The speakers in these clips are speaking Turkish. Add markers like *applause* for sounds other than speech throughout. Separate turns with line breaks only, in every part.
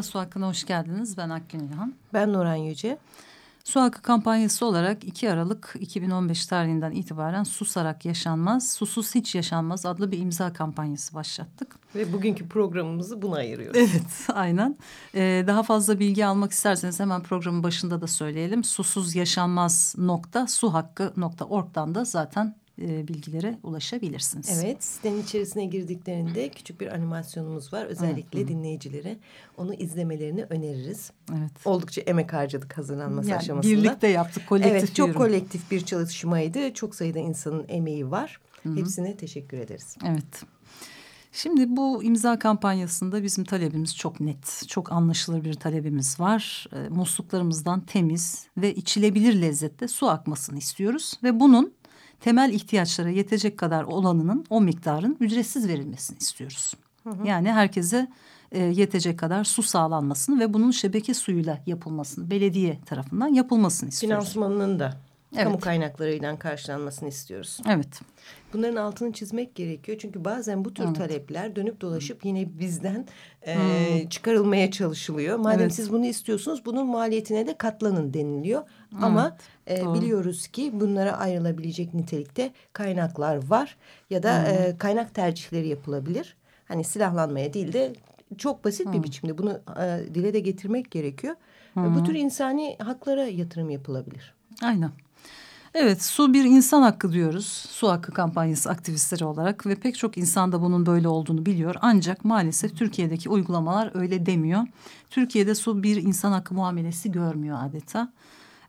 Merhaba, Su Hakkı'na hoş geldiniz. Ben Akgün İlhan.
Ben Nuran Yüce.
Su Hakkı kampanyası olarak 2 Aralık 2015 tarihinden itibaren Susarak Yaşanmaz, Susuz Hiç Yaşanmaz adlı bir imza kampanyası başlattık.
Ve bugünkü programımızı buna ayırıyoruz.
Evet, *laughs* aynen. Ee, daha fazla bilgi almak isterseniz hemen programın başında da söyleyelim. Susuz yaşanmaz nokta suhakkı.org'dan da zaten e, bilgilere ulaşabilirsiniz.
Evet sitenin içerisine girdiklerinde küçük bir animasyonumuz var. Özellikle evet. dinleyicilere onu izlemelerini öneririz. Evet. Oldukça emek harcadık hazırlanması yani aşamasında.
Birlikte yaptık kolektif
Evet çok kolektif bir çalışmaydı. Çok sayıda insanın emeği var. Hı -hı. Hepsine teşekkür ederiz.
Evet. Şimdi bu imza kampanyasında bizim talebimiz çok net, çok anlaşılır bir talebimiz var. E, musluklarımızdan temiz ve içilebilir lezzette su akmasını istiyoruz ve bunun temel ihtiyaçlara yetecek kadar olanının o miktarın ücretsiz verilmesini istiyoruz. Hı hı. Yani herkese e, yetecek kadar su sağlanmasını ve bunun şebeke suyuyla yapılmasını belediye tarafından yapılmasını istiyoruz.
Finansmanının da evet. kamu kaynaklarıyla karşılanmasını istiyoruz.
Evet.
Bunların altını çizmek gerekiyor. Çünkü bazen bu tür evet. talepler dönüp dolaşıp yine bizden e, hmm. çıkarılmaya çalışılıyor. Madem evet. siz bunu istiyorsunuz bunun maliyetine de katlanın deniliyor. Hmm. Ama e, biliyoruz ki bunlara ayrılabilecek nitelikte kaynaklar var. Ya da hmm. e, kaynak tercihleri yapılabilir. Hani silahlanmaya değil de çok basit hmm. bir biçimde bunu e, dile de getirmek gerekiyor. Hmm. Bu tür insani haklara yatırım yapılabilir.
Aynen. Evet su bir insan hakkı diyoruz. Su hakkı kampanyası aktivistleri olarak ve pek çok insan da bunun böyle olduğunu biliyor. Ancak maalesef Türkiye'deki uygulamalar öyle demiyor. Türkiye'de su bir insan hakkı muamelesi görmüyor adeta.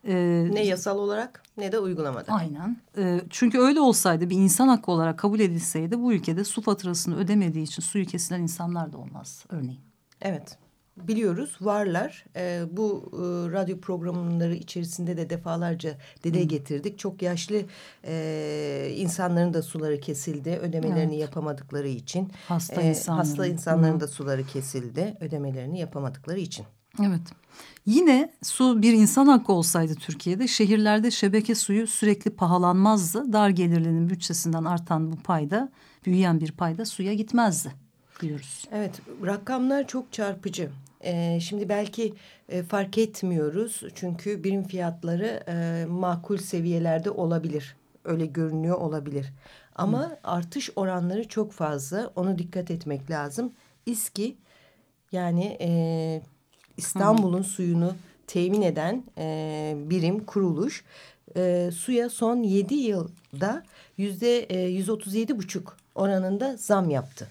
Ee, ne yasal olarak ne de uygulamada.
Aynen. Ee, çünkü öyle olsaydı bir insan hakkı olarak kabul edilseydi bu ülkede su faturasını ödemediği için suyu kesilen insanlar da olmaz örneğin.
Evet biliyoruz varlar. E, bu e, radyo programları içerisinde de defalarca dile getirdik. Çok yaşlı e, insanların da suları kesildi. Ödemelerini evet. yapamadıkları için.
Hasta e, insanların.
Hasta insanların Hı. da suları kesildi. Ödemelerini yapamadıkları için.
Evet. Yine su bir insan hakkı olsaydı Türkiye'de şehirlerde şebeke suyu sürekli pahalanmazdı. Dar gelirlinin bütçesinden artan bu payda büyüyen bir payda suya gitmezdi diyoruz.
Evet rakamlar çok çarpıcı. Ee, şimdi belki e, fark etmiyoruz çünkü birim fiyatları e, makul seviyelerde olabilir. Öyle görünüyor olabilir. Ama Hı. artış oranları çok fazla. Onu dikkat etmek lazım. İSKİ yani e, İstanbul'un suyunu temin eden e, birim kuruluş e, suya son yedi yılda yüzde e, yüz otuz yedi buçuk oranında zam yaptı.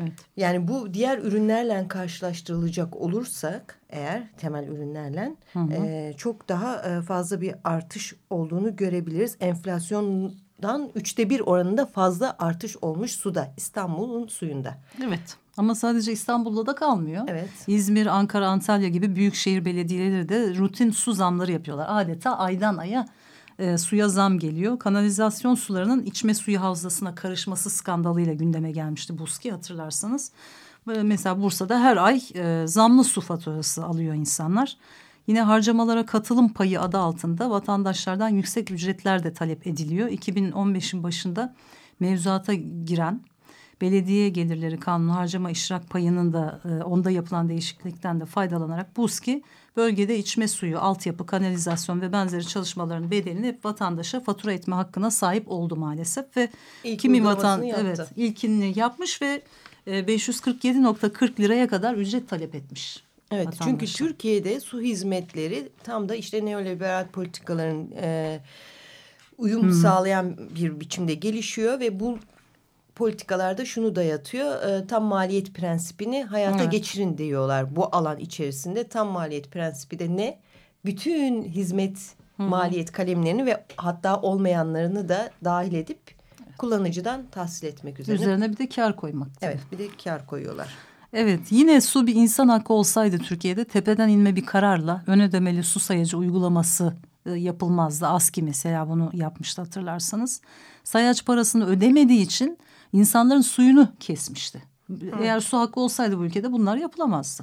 Evet. Yani bu diğer ürünlerle karşılaştırılacak olursak eğer temel ürünlerle hı hı. E, çok daha e, fazla bir artış olduğunu görebiliriz. Enflasyondan üçte bir oranında fazla artış olmuş suda İstanbul'un suyunda.
Evet. Ama sadece İstanbul'da da kalmıyor.
Evet.
İzmir, Ankara, Antalya gibi büyükşehir belediyeleri de rutin su zamları yapıyorlar. Adeta aydan aya e, suya zam geliyor. Kanalizasyon sularının içme suyu havzasına karışması skandalıyla gündeme gelmişti Buski hatırlarsanız. Mesela Bursa'da her ay e, zamlı su faturası alıyor insanlar. Yine harcamalara katılım payı adı altında vatandaşlardan yüksek ücretler de talep ediliyor. 2015'in başında mevzuata giren belediye gelirleri kanunu harcama iştirak payının da e, onda yapılan değişiklikten de faydalanarak BUSKİ bölgede içme suyu, altyapı, kanalizasyon ve benzeri çalışmaların bedelini hep vatandaşa fatura etme hakkına sahip oldu maalesef ve İlk kimi vatan yaptı. evet ilkini yapmış ve e, 547.40 liraya kadar ücret talep etmiş.
Evet çünkü Türkiye'de su hizmetleri tam da işte neoliberal politikaların e, uyum hmm. sağlayan bir biçimde gelişiyor ve bu politikalarda şunu dayatıyor. E, tam maliyet prensibini hayata evet. geçirin diyorlar bu alan içerisinde. Tam maliyet prensibi de ne? Bütün hizmet Hı -hı. maliyet kalemlerini ve hatta olmayanlarını da dahil edip kullanıcıdan tahsil etmek üzere.
Üzerine bir de kar koymak.
Tabii. Evet bir de kar koyuyorlar.
Evet yine su bir insan hakkı olsaydı Türkiye'de tepeden inme bir kararla ön ödemeli su sayacı uygulaması e, yapılmazdı. ASKİ mesela bunu yapmıştı hatırlarsanız. Sayaç parasını ödemediği için insanların suyunu kesmişti. Eğer su hakkı olsaydı bu ülkede bunlar yapılamazdı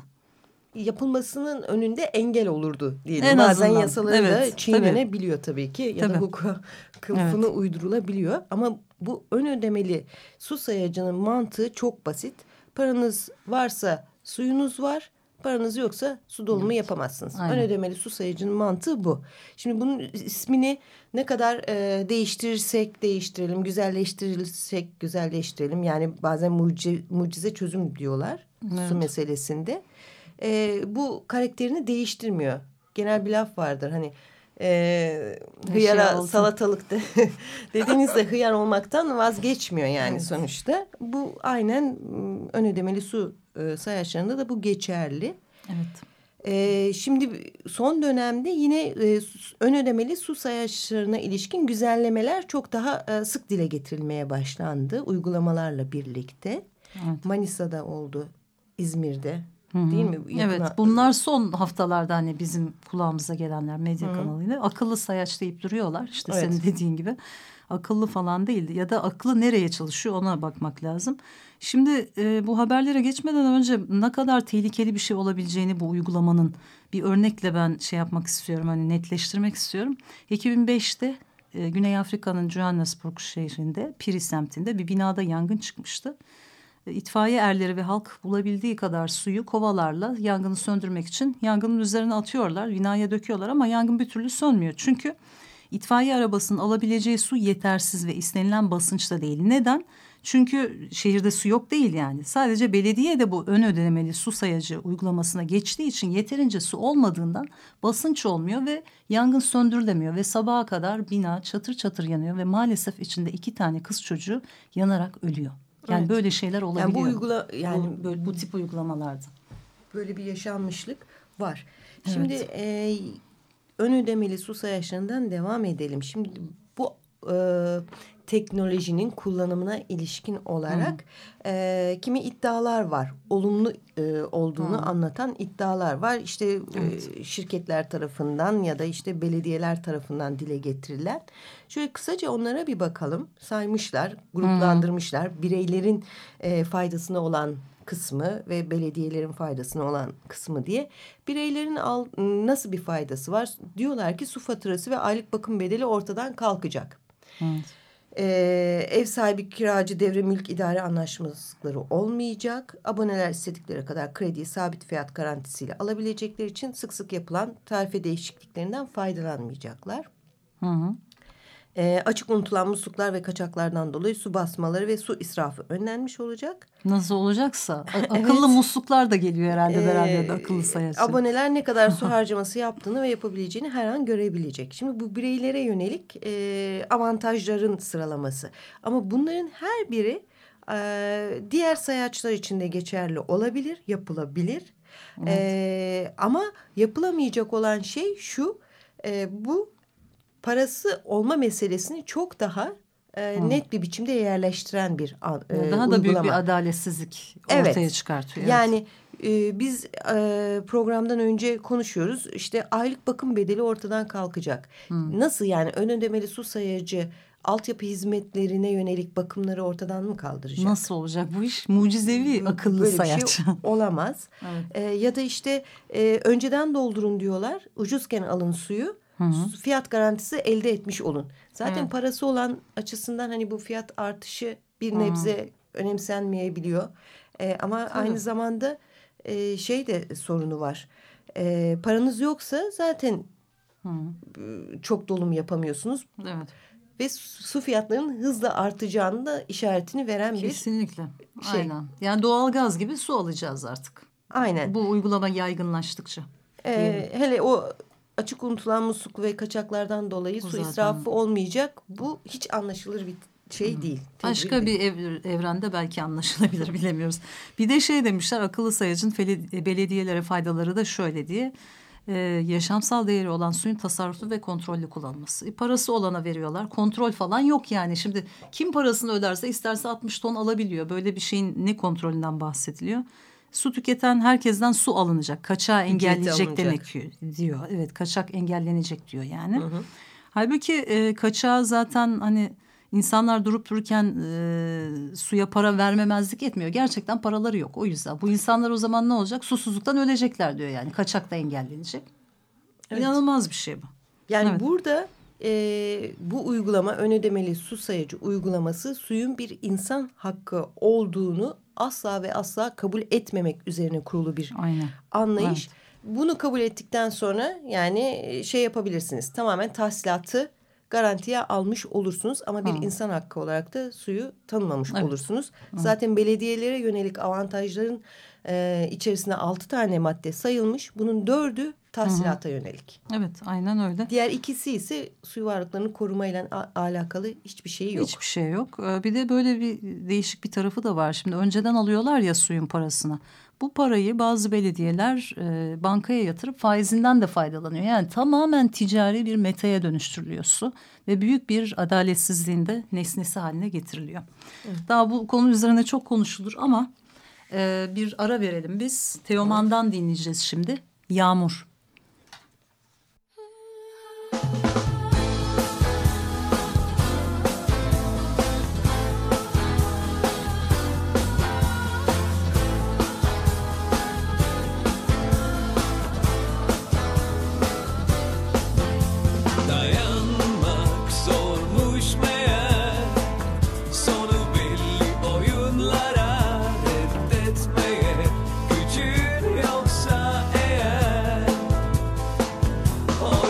yapılmasının önünde engel olurdu diyelim. En Bazen azından. yasaları evet, da çiğnenebiliyor tabii. tabii ki ya tabii. da hukuk *laughs* kılıfını evet. uydurulabiliyor. Ama bu ön ödemeli su sayacının mantığı çok basit. Paranız varsa suyunuz var. Paranız yoksa su dolumu evet. yapamazsınız. Aynen. Ön ödemeli su sayacının mantığı bu. Şimdi bunun ismini ne kadar e, değiştirirsek değiştirelim, güzelleştirirsek güzelleştirelim. Yani bazen mucize, mucize çözüm diyorlar evet. su meselesinde e, bu karakterini değiştirmiyor. Genel bir laf vardır hani e, hıyara şey salatalık de, *laughs* dediğinizde hıyar olmaktan vazgeçmiyor yani evet. sonuçta. Bu aynen ön ödemeli su e, sayaçlarında da bu geçerli.
Evet.
E, şimdi son dönemde yine e, ön ödemeli su sayaçlarına ilişkin güzellemeler çok daha e, sık dile getirilmeye başlandı uygulamalarla birlikte. Evet. Manisa'da oldu, İzmir'de, Hı-hı. Değil mi?
Yakına... Evet bunlar son haftalarda hani bizim kulağımıza gelenler medya Hı-hı. kanalıyla akıllı sayaç deyip duruyorlar. İşte evet. senin dediğin gibi akıllı falan değildi ya da aklı nereye çalışıyor ona bakmak lazım. Şimdi e, bu haberlere geçmeden önce ne kadar tehlikeli bir şey olabileceğini bu uygulamanın bir örnekle ben şey yapmak istiyorum hani netleştirmek istiyorum. 2005'te e, Güney Afrika'nın Johannesburg şehrinde Piri semtinde bir binada yangın çıkmıştı itfaiye erleri ve halk bulabildiği kadar suyu kovalarla yangını söndürmek için yangının üzerine atıyorlar, binaya döküyorlar ama yangın bir türlü sönmüyor. Çünkü itfaiye arabasının alabileceği su yetersiz ve istenilen basınçta değil. Neden? Çünkü şehirde su yok değil yani. Sadece belediye de bu ön ödemeli su sayacı uygulamasına geçtiği için yeterince su olmadığından basınç olmuyor ve yangın söndürülemiyor ve sabaha kadar bina çatır çatır yanıyor ve maalesef içinde iki tane kız çocuğu yanarak ölüyor. Yani evet. böyle şeyler olabiliyor. Yani bu uygula yani bu, böyle, bu tip uygulamalarda.
Böyle bir yaşanmışlık var. Şimdi evet. e, ön ödemeli su sayaçlarından devam edelim. Şimdi bu e, teknolojinin kullanımına ilişkin olarak e, kimi iddialar var. Olumlu e, olduğunu Hı. anlatan iddialar var. İşte evet. e, şirketler tarafından ya da işte belediyeler tarafından dile getirilen. Şöyle kısaca onlara bir bakalım. Saymışlar, gruplandırmışlar. Hı. Bireylerin e, faydasına olan kısmı ve belediyelerin faydasına olan kısmı diye bireylerin al, nasıl bir faydası var? Diyorlar ki su faturası ve aylık bakım bedeli ortadan kalkacak. Evet. Ee, ev sahibi kiracı devre mülk idare anlaşmazlıkları olmayacak. Aboneler istedikleri kadar krediyi sabit fiyat garantisiyle alabilecekleri için sık sık yapılan tarife değişikliklerinden faydalanmayacaklar. Hı hı. E, açık unutulan musluklar ve kaçaklardan dolayı su basmaları ve su israfı önlenmiş olacak.
Nasıl olacaksa. *laughs* Akıllı evet. musluklar da geliyor herhalde beraber de akıllı sayacı.
Aboneler ne kadar su *laughs* harcaması yaptığını ve yapabileceğini her an görebilecek. Şimdi bu bireylere yönelik e, avantajların sıralaması. Ama bunların her biri e, diğer sayaçlar için de geçerli olabilir, yapılabilir. Evet. E, ama yapılamayacak olan şey şu, e, bu parası olma meselesini çok daha e, net bir biçimde yerleştiren bir
e, Daha uygulama. da büyük bir adaletsizlik ortaya evet. çıkartıyor.
Yani e, biz e, programdan önce konuşuyoruz. İşte aylık bakım bedeli ortadan kalkacak. Hmm. Nasıl yani ön ödemeli su sayacı altyapı hizmetlerine yönelik bakımları ortadan mı kaldıracak?
Nasıl olacak bu iş? Mucizevi akıllı Böyle sayaç. Bir şey *laughs*
olamaz. evet. e, ya da işte e, önceden doldurun diyorlar. Ucuzken alın suyu. Hı hı. Fiyat garantisi elde etmiş olun. Zaten evet. parası olan açısından hani bu fiyat artışı bir hı. nebze önemsenmeyebiliyor. Ee, ama Tabii. aynı zamanda e, şey de sorunu var. E, paranız yoksa zaten hı. çok dolum yapamıyorsunuz.
Evet.
Ve su fiyatlarının hızla artacağını da işaretini veren
Kesinlikle. bir şey. Aynen. Yani doğal gaz gibi su alacağız artık.
Aynen.
Bu uygulama yaygınlaştıkça.
Ee, hele o açık unutulan musluk ve kaçaklardan dolayı o su zaten... israfı olmayacak. Bu hiç anlaşılır bir şey hmm. değil.
Başka bir ev, evrende belki anlaşılabilir bilemiyoruz. Bir de şey demişler akıllı sayacın belediyelere faydaları da şöyle diye.
e, yaşamsal değeri olan suyun tasarruflu ve kontrollü kullanılması. E, parası olana veriyorlar. Kontrol falan yok yani. Şimdi kim parasını öderse isterse 60 ton alabiliyor. Böyle bir şeyin ne kontrolünden bahsediliyor? Su tüketen herkesten su alınacak. Kaçağı engelleyecek demek diyor. Evet kaçak engellenecek diyor yani. Hı hı. Halbuki e, kaçağı zaten hani insanlar durup dururken e, suya para vermemezlik etmiyor. Gerçekten paraları yok o yüzden. Bu insanlar o zaman ne olacak? Susuzluktan ölecekler diyor yani. Kaçak da engellenecek. Evet. İnanılmaz bir şey bu.
Yani evet. burada e, bu uygulama ön ödemeli su sayıcı uygulaması suyun bir insan hakkı olduğunu asla ve asla kabul etmemek üzerine kurulu bir Aynen. anlayış. Evet. Bunu kabul ettikten sonra yani şey yapabilirsiniz. Tamamen tahsilatı garantiye almış olursunuz ama bir Hı. insan hakkı olarak da suyu tanımamış evet. olursunuz. Hı. Zaten belediyelere yönelik avantajların e, içerisinde altı tane madde sayılmış. Bunun dördü tahsilata Hı -hı. yönelik.
Evet aynen öyle.
Diğer ikisi ise su varlıklarını korumayla alakalı hiçbir şey yok.
Hiçbir şey yok. Ee, bir de böyle bir değişik bir tarafı da var. Şimdi önceden alıyorlar ya suyun parasını. Bu parayı bazı belediyeler e, bankaya yatırıp faizinden de faydalanıyor. Yani tamamen ticari bir metaya dönüştürülüyor su ve büyük bir adaletsizliğin de nesnesi haline getiriliyor. Evet. Daha bu konu üzerine çok konuşulur ama e, bir ara verelim biz. Teoman'dan dinleyeceğiz şimdi. Yağmur.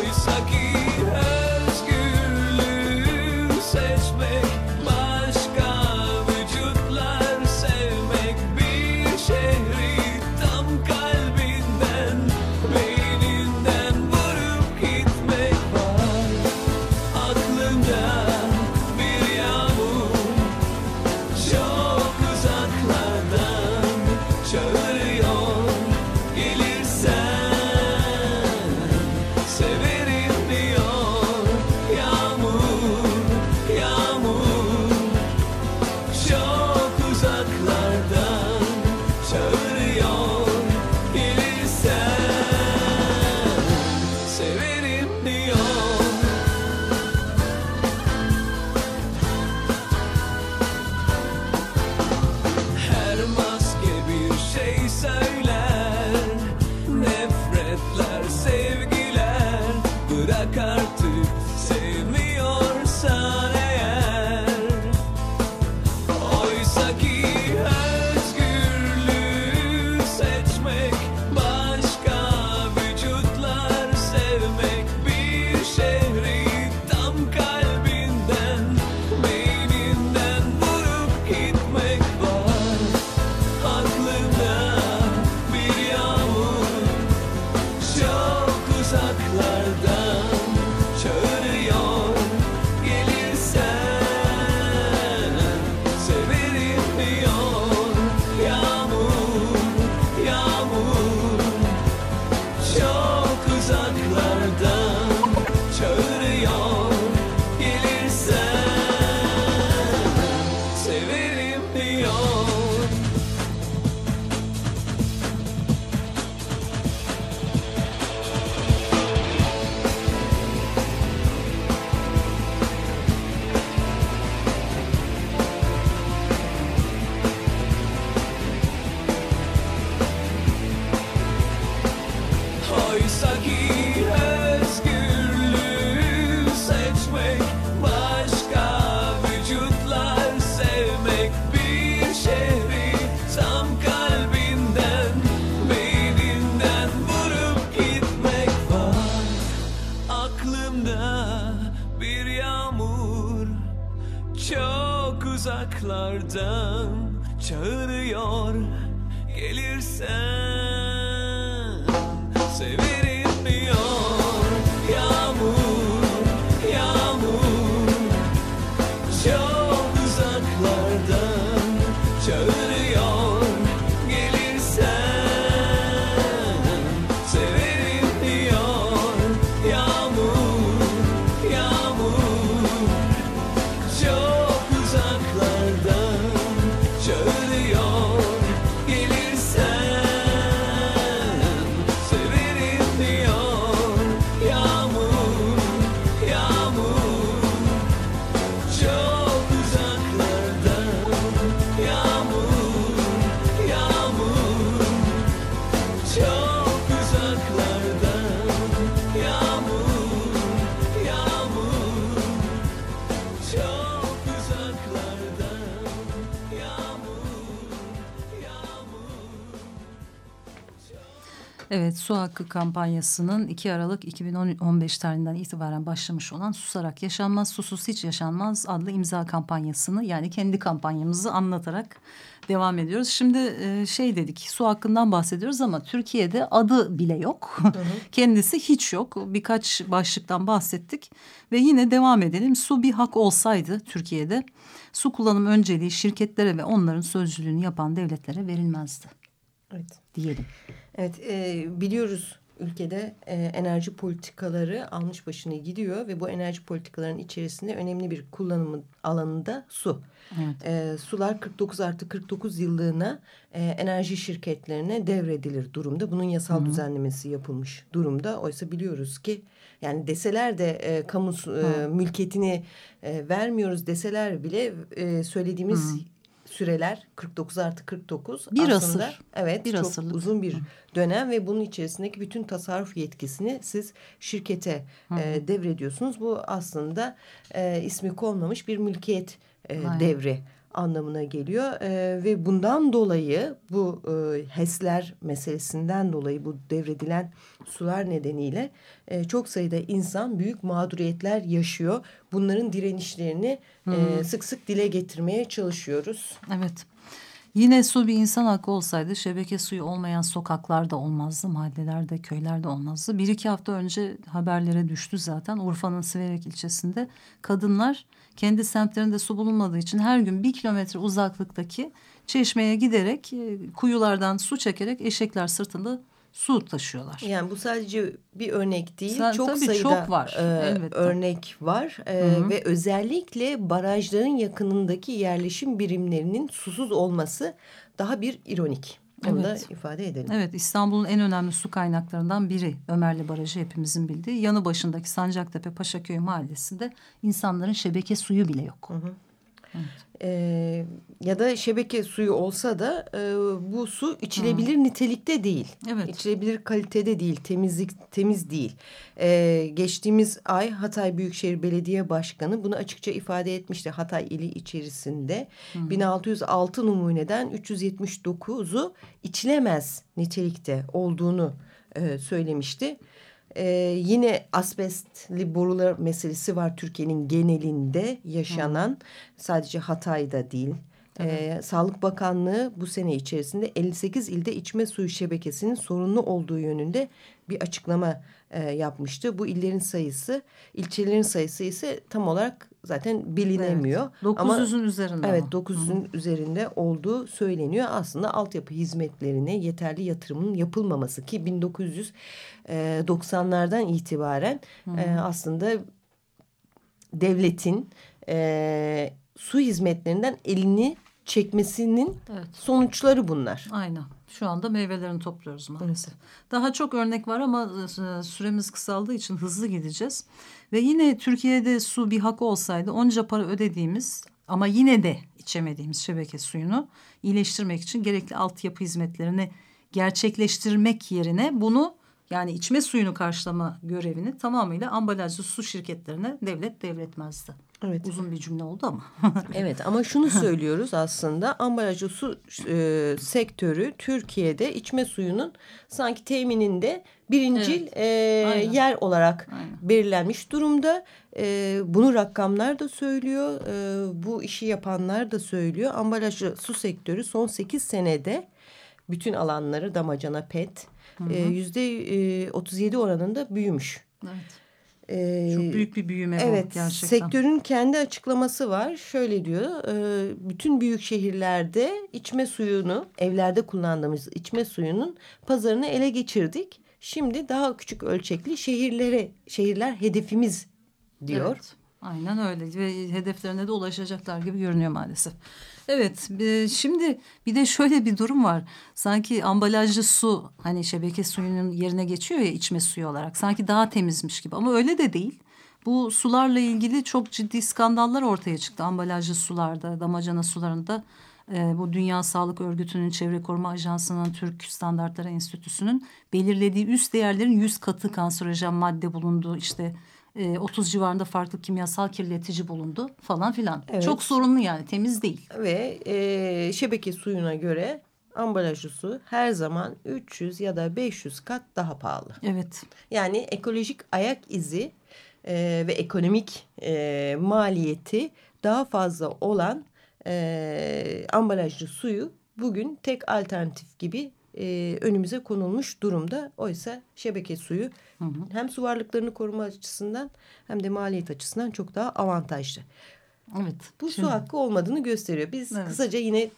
isso aqui. sun.
Evet, su hakkı kampanyasının 2 Aralık 2015 tarihinden itibaren başlamış olan Susarak Yaşanmaz, Susuz Hiç Yaşanmaz adlı imza kampanyasını yani kendi kampanyamızı anlatarak devam ediyoruz. Şimdi e, şey dedik, su hakkından bahsediyoruz ama Türkiye'de adı bile yok. Hı hı. *laughs* Kendisi hiç yok. Birkaç başlıktan bahsettik ve yine devam edelim. Su bir hak olsaydı Türkiye'de su kullanım önceliği şirketlere ve onların sözcülüğünü yapan devletlere verilmezdi.
Evet.
Diyelim.
Evet e, biliyoruz ülkede e, enerji politikaları almış başını gidiyor ve bu enerji politikalarının içerisinde önemli bir kullanımı alanında su. Evet. E, sular 49 artı 49 yıllığına e, enerji şirketlerine devredilir durumda. Bunun yasal Hı -hı. düzenlemesi yapılmış durumda. Oysa biliyoruz ki yani deseler de e, kamu e, mülkiyetini e, vermiyoruz deseler bile e, söylediğimiz Hı -hı süreler 49 artı 49
bir
aslında
asır.
evet bir çok asırlık. uzun bir dönem ve bunun içerisindeki bütün tasarruf yetkisini siz şirkete e, devrediyorsunuz. Bu aslında e, ismi konmamış bir mülkiyet e, devri anlamına geliyor e, ve bundan dolayı bu e, HES'ler meselesinden dolayı bu devredilen sular nedeniyle e, çok sayıda insan büyük mağduriyetler yaşıyor. Bunların direnişlerini hmm. e, sık sık dile getirmeye çalışıyoruz.
Evet. Yine su bir insan hakkı olsaydı şebeke suyu olmayan sokaklarda olmazdı, mahallelerde, köylerde olmazdı. Bir iki hafta önce haberlere düştü zaten Urfa'nın Siverek ilçesinde kadınlar kendi semtlerinde su bulunmadığı için her gün bir kilometre uzaklıktaki çeşmeye giderek e, kuyulardan su çekerek eşekler sırtında su taşıyorlar.
Yani bu sadece bir örnek değil. Sa çok tabii sayıda çok var. E, örnek var. E, ve özellikle barajların yakınındaki yerleşim birimlerinin susuz olması daha bir ironik. Onu evet. da ifade edelim.
Evet İstanbul'un en önemli su kaynaklarından biri Ömerli Barajı hepimizin bildiği. Yanı başındaki Sancaktepe Paşaköy mahallesinde insanların şebeke suyu bile yok. Hı hı.
Evet. Ee, ya da şebeke suyu olsa da e, bu su içilebilir hmm. nitelikte değil. Evet. İçilebilir kalitede değil, temizlik temiz değil. Ee, geçtiğimiz ay Hatay Büyükşehir Belediye Başkanı bunu açıkça ifade etmişti. Hatay ili içerisinde hmm. 1606 numuneden 379'u içilemez nitelikte olduğunu e, söylemişti. Ee, yine asbestli borular meselesi var Türkiye'nin genelinde yaşanan. Hı. Sadece Hatay'da değil. Ee, Sağlık Bakanlığı bu sene içerisinde 58 ilde içme suyu şebekesinin sorunlu olduğu yönünde bir açıklama e, yapmıştı. Bu illerin sayısı, ilçelerin sayısı ise tam olarak zaten bilinemiyor.
Evet. 900'ün üzerinde.
Evet 900'ün üzerinde olduğu söyleniyor. Aslında altyapı hizmetlerine yeterli yatırımın yapılmaması ki 1990'lardan e, itibaren e, aslında devletin e, su hizmetlerinden elini çekmesinin evet. sonuçları bunlar.
Aynen. Şu anda meyvelerini topluyoruz maalesef. Evet. Daha çok örnek var ama e, süremiz kısaldığı için hızlı gideceğiz. Ve yine Türkiye'de su bir hak olsaydı onca para ödediğimiz ama yine de içemediğimiz şebeke suyunu iyileştirmek için gerekli altyapı hizmetlerini gerçekleştirmek yerine bunu yani içme suyunu karşılama görevini tamamıyla ambalajlı su şirketlerine devlet devretmezdi. Evet. Uzun bir cümle oldu ama. *laughs*
evet ama şunu *laughs* söylüyoruz aslında ambalajlı su e, sektörü Türkiye'de içme suyunun sanki temininde birincil evet. e, yer olarak Aynen. belirlenmiş durumda. E, bunu rakamlar da söylüyor. E, bu işi yapanlar da söylüyor. Ambalajlı su sektörü son sekiz senede bütün alanları damacana pet e, yüzde otuz yedi oranında büyümüş.
Evet. Ee, Çok büyük bir büyüme
evet,
bu gerçekten.
Sektörün kendi açıklaması var. Şöyle diyor. E, bütün büyük şehirlerde içme suyunu, evlerde kullandığımız içme suyunun pazarını ele geçirdik. Şimdi daha küçük ölçekli şehirlere, şehirler hedefimiz diyor. Evet,
aynen öyle ve hedeflerine de ulaşacaklar gibi görünüyor maalesef. Evet şimdi bir de şöyle bir durum var. Sanki ambalajlı su hani şebeke suyunun yerine geçiyor ya içme suyu olarak. Sanki daha temizmiş gibi ama öyle de değil. Bu sularla ilgili çok ciddi skandallar ortaya çıktı ambalajlı sularda, damacana sularında. E, bu Dünya Sağlık Örgütü'nün, Çevre Koruma Ajansı'nın, Türk Standartları Enstitüsü'nün belirlediği üst değerlerin yüz katı kanserojen madde bulunduğu işte e, 30 civarında farklı kimyasal kirletici bulundu falan filan. Evet. Çok sorunlu yani temiz değil.
Ve e, şebeke suyuna göre ambalajlı su her zaman 300 ya da 500 kat daha pahalı.
Evet.
Yani ekolojik ayak izi e, ve ekonomik e, maliyeti daha fazla olan e, ambalajlı suyu bugün tek alternatif gibi e, önümüze konulmuş durumda. Oysa şebeke suyu hı hı. hem su varlıklarını koruma açısından hem de maliyet açısından çok daha avantajlı.
Evet.
Bu Şimdi... su hakkı olmadığını gösteriyor. Biz evet. kısaca yine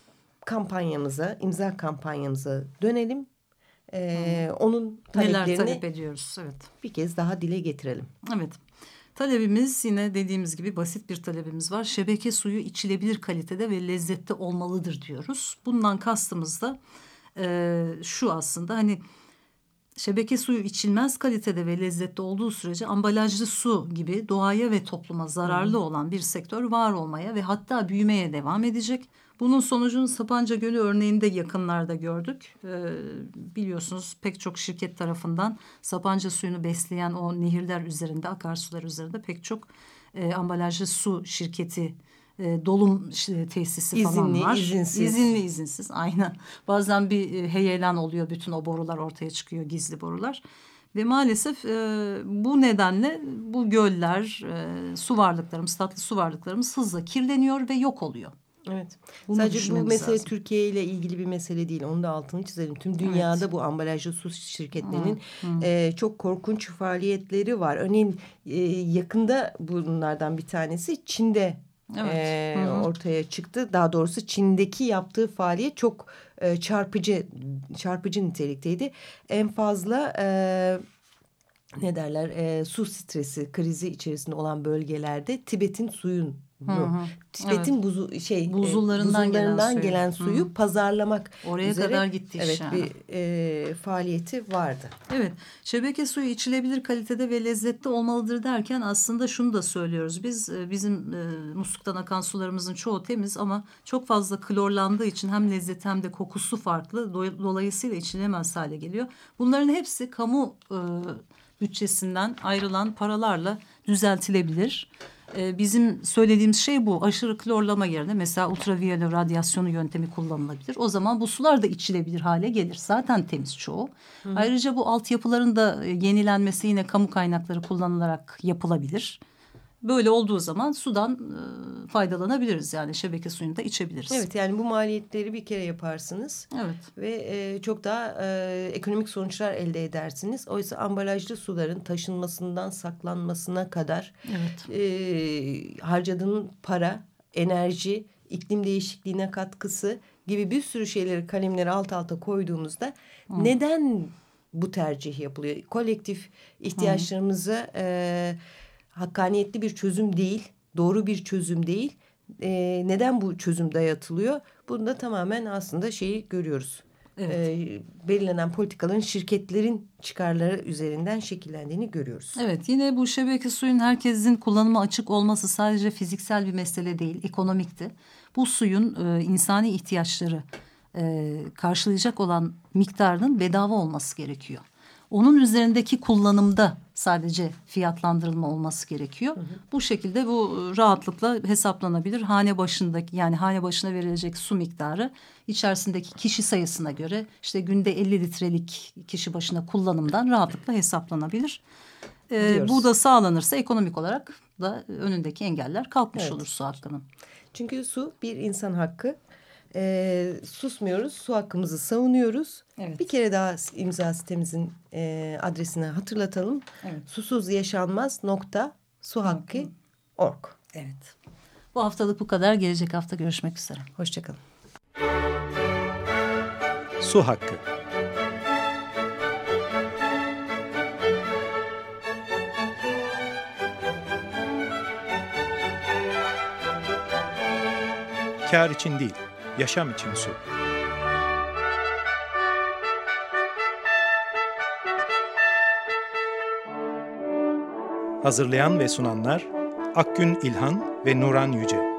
kampanyamıza, imza kampanyamıza dönelim. Ee, onun taleplerini
Neler talep ediyoruz? Evet.
Bir kez daha dile getirelim.
Evet. Talebimiz yine dediğimiz gibi basit bir talebimiz var. Şebeke suyu içilebilir kalitede ve lezzette olmalıdır diyoruz. Bundan kastımız da e, şu aslında hani şebeke suyu içilmez kalitede ve lezzette olduğu sürece ambalajlı su gibi doğaya ve topluma zararlı olan bir sektör var olmaya ve hatta büyümeye devam edecek. Bunun sonucunu Sapanca Gölü örneğinde yakınlarda gördük. Ee, biliyorsunuz pek çok şirket tarafından Sapanca suyunu besleyen o nehirler üzerinde, akarsular üzerinde pek çok e, ambalajlı su şirketi e, dolum işte, tesisi
İzinli,
falan var.
izinsiz.
İzinli, izinsiz. Aynen. Bazen bir e, heyelan oluyor. Bütün o borular ortaya çıkıyor. Gizli borular. Ve maalesef e, bu nedenle bu göller, e, su varlıklarımız, tatlı su varlıklarımız hızla kirleniyor ve yok oluyor.
Evet. Bunu Sadece bu mesele lazım. Türkiye ile ilgili bir mesele değil. Onu da altını çizelim. Tüm dünyada evet. bu ambalajlı su şirketlerinin hı, hı. E, çok korkunç faaliyetleri var. Örneğin e, yakında bunlardan bir tanesi Çin'de evet. e, ortaya çıktı. Daha doğrusu Çin'deki yaptığı faaliyet çok e, çarpıcı çarpıcı nitelikteydi. En fazla e, ne derler e, su stresi krizi içerisinde olan bölgelerde Tibet'in suyun Hı hı. Tibet'in evet. buzu şey buzullarından, buzullarından gelen, gelen suyu hı. pazarlamak
oraya üzere, kadar gitti
evet, yani. bir e, faaliyeti vardı.
Evet. Şebeke suyu içilebilir kalitede ve lezzetli olmalıdır derken aslında şunu da söylüyoruz. Biz e, bizim e, musluktan akan sularımızın çoğu temiz ama çok fazla klorlandığı için hem lezzeti hem de kokusu farklı. Dolayısıyla içilemez hale geliyor. Bunların hepsi kamu e, bütçesinden ayrılan paralarla düzeltilebilir. Ee, bizim söylediğimiz şey bu. Aşırı klorlama yerine mesela ultraviyole radyasyonu yöntemi kullanılabilir. O zaman bu sular da içilebilir hale gelir. Zaten temiz çoğu. Hı. Ayrıca bu altyapıların da yenilenmesi yine kamu kaynakları kullanılarak yapılabilir. Böyle olduğu zaman sudan e, faydalanabiliriz yani şebeke suyunu da içebiliriz.
Evet yani bu maliyetleri bir kere yaparsınız.
Evet.
Ve e, çok daha e, ekonomik sonuçlar elde edersiniz. Oysa ambalajlı suların taşınmasından saklanmasına kadar
evet.
e, harcadığın para, enerji, iklim değişikliğine katkısı gibi bir sürü şeyleri kalemleri alt alta koyduğumuzda Hı. neden bu tercih yapılıyor? Kolektif ihtiyaçlarımızı... E, hakkaniyetli bir çözüm değil, doğru bir çözüm değil. E, neden bu çözüm dayatılıyor? Bunda tamamen aslında şeyi görüyoruz. Evet. E, belirlenen politikaların şirketlerin çıkarları üzerinden şekillendiğini görüyoruz.
Evet yine bu şebeke suyun herkesin kullanıma açık olması sadece fiziksel bir mesele değil, ekonomikti. Bu suyun e, insani ihtiyaçları e, karşılayacak olan miktarının bedava olması gerekiyor. Onun üzerindeki kullanımda sadece fiyatlandırılma olması gerekiyor. Hı hı. Bu şekilde bu rahatlıkla hesaplanabilir. Hane başındaki yani hane başına verilecek su miktarı içerisindeki kişi sayısına göre işte günde 50 litrelik kişi başına kullanımdan rahatlıkla hesaplanabilir. Ee, bu da sağlanırsa ekonomik olarak da önündeki engeller kalkmış evet. olur su hakkının.
Çünkü su bir insan hakkı e, susmuyoruz. Su hakkımızı savunuyoruz. Evet. Bir kere daha imza sitemizin e, adresini hatırlatalım. Evet. Susuz yaşanmaz nokta su hakkı org.
Evet. Bu haftalık bu kadar. Gelecek hafta görüşmek üzere.
Hoşçakalın.
Su hakkı. Kar için değil Yaşam için su. Hazırlayan ve sunanlar Akgün İlhan ve Nuran Yüce.